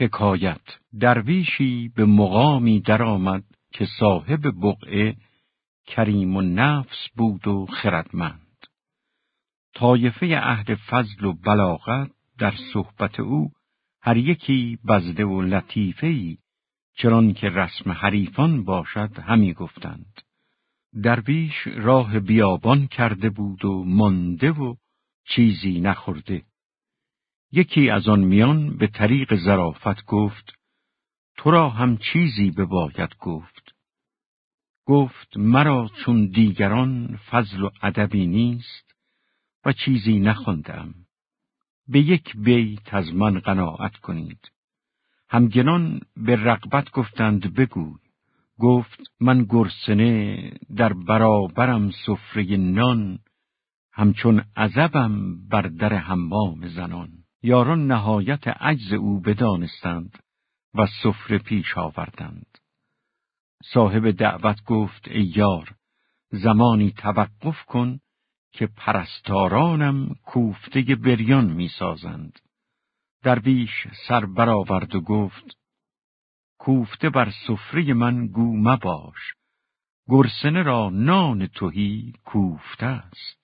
حکایت درویشی به مقامی درآمد که صاحب بقعه کریم و نفس بود و خردمند. طایفه عهد فضل و بلاغت در صحبت او هر یکی بزده و لطیفهی چران که رسم حریفان باشد همی گفتند. درویش راه بیابان کرده بود و مانده و چیزی نخورده. یکی از آن میان به طریق زرافت گفت تو را هم چیزی بباید گفت. گفت مرا چون دیگران فضل و ادبی نیست و چیزی نخواندم. به یک بیت از من قناعت کنید. همگنان به رقبت گفتند بگوی. گفت من گرسنه در برابرم سفره نان همچون عذبم بر در حمام زنان یاران نهایت عجز او بدانستند و سفره پیش آوردند. صاحب دعوت گفت ای یار زمانی توقف کن که پرستارانم کوفته بریان می‌سازند. درویش سر برآورد و گفت کوفته بر سفره من گو مباش گرسنه را نان توهی کوفته است.